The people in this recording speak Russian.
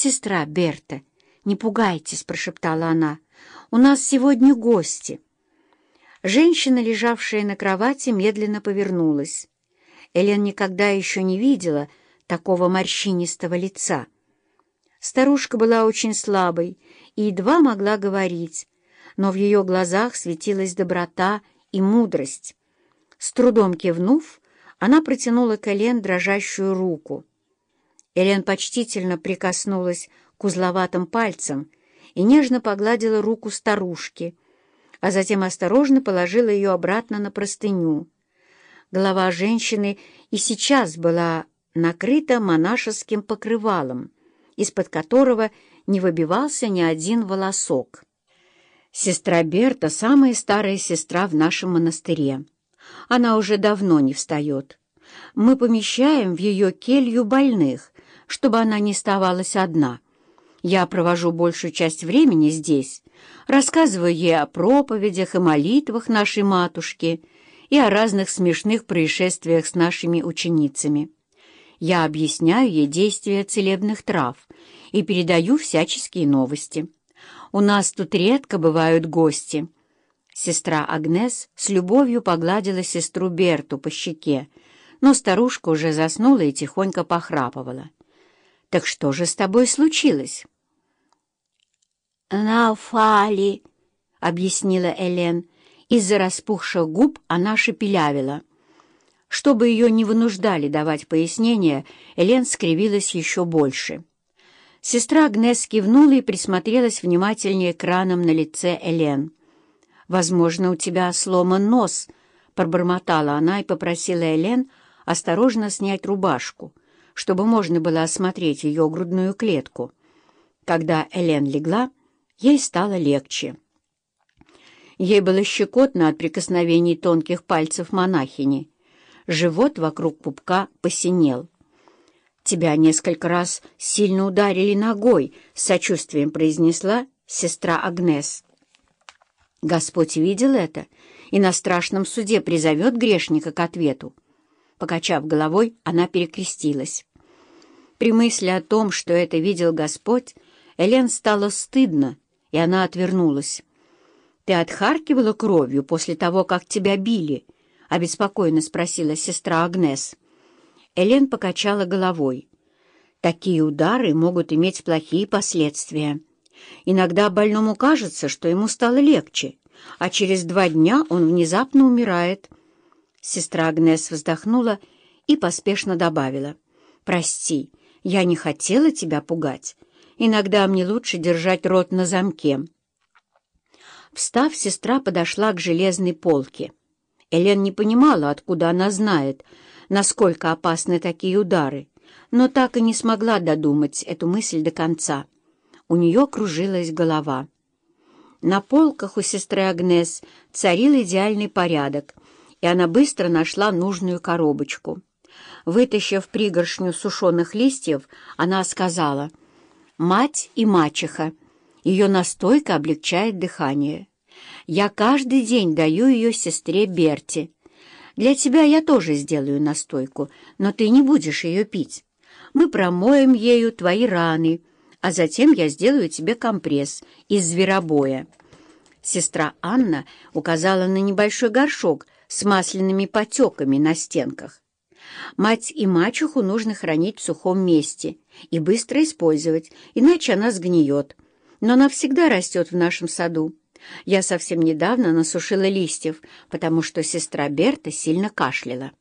«Сестра Берта, не пугайтесь», — прошептала она. «У нас сегодня гости». Женщина, лежавшая на кровати, медленно повернулась. Элен никогда еще не видела такого морщинистого лица. Старушка была очень слабой и едва могла говорить, но в ее глазах светилась доброта и мудрость. С трудом кивнув, она протянула к Элен дрожащую руку. Элен почтительно прикоснулась к узловатым пальцам и нежно погладила руку старушки, а затем осторожно положила ее обратно на простыню. Голова женщины и сейчас была накрыта монашеским покрывалом, из-под которого не выбивался ни один волосок. Сестра Берта — самая старая сестра в нашем монастыре. Она уже давно не встает. Мы помещаем в ее келью больных, чтобы она не оставалась одна. Я провожу большую часть времени здесь, рассказываю ей о проповедях и молитвах нашей матушки и о разных смешных происшествиях с нашими ученицами. Я объясняю ей действия целебных трав и передаю всяческие новости. У нас тут редко бывают гости. Сестра Агнес с любовью погладила сестру Берту по щеке, но старушка уже заснула и тихонько похрапывала. «Так что же с тобой случилось?» «Нафали», — объяснила Элен. Из-за распухших губ она шепелявила. Чтобы ее не вынуждали давать пояснения, Элен скривилась еще больше. Сестра Агнес кивнула и присмотрелась внимательнее к ранам на лице Элен. «Возможно, у тебя сломан нос», — пробормотала она и попросила Элен осторожно снять рубашку, чтобы можно было осмотреть ее грудную клетку. Когда Элен легла, ей стало легче. Ей было щекотно от прикосновений тонких пальцев монахини. Живот вокруг пупка посинел. «Тебя несколько раз сильно ударили ногой», — с сочувствием произнесла сестра Агнес. Господь видел это и на страшном суде призовет грешника к ответу. Покачав головой, она перекрестилась. При мысли о том, что это видел Господь, Элен стало стыдно, и она отвернулась. «Ты отхаркивала кровью после того, как тебя били?» — обеспокоенно спросила сестра Агнес. Элен покачала головой. Такие удары могут иметь плохие последствия. Иногда больному кажется, что ему стало легче, а через два дня он внезапно умирает. Сестра Агнес вздохнула и поспешно добавила. «Прости, я не хотела тебя пугать. Иногда мне лучше держать рот на замке». Встав, сестра подошла к железной полке. Элен не понимала, откуда она знает, насколько опасны такие удары, но так и не смогла додумать эту мысль до конца. У нее кружилась голова. На полках у сестры Агнес царил идеальный порядок, и она быстро нашла нужную коробочку. Вытащив пригоршню сушеных листьев, она сказала «Мать и мачеха». Ее настойка облегчает дыхание. Я каждый день даю ее сестре Берти. Для тебя я тоже сделаю настойку, но ты не будешь ее пить. Мы промоем ею твои раны, а затем я сделаю тебе компресс из зверобоя». Сестра Анна указала на небольшой горшок с масляными потеками на стенках. Мать и мачеху нужно хранить в сухом месте и быстро использовать, иначе она сгниет. Но она всегда растет в нашем саду. Я совсем недавно насушила листьев, потому что сестра Берта сильно кашляла.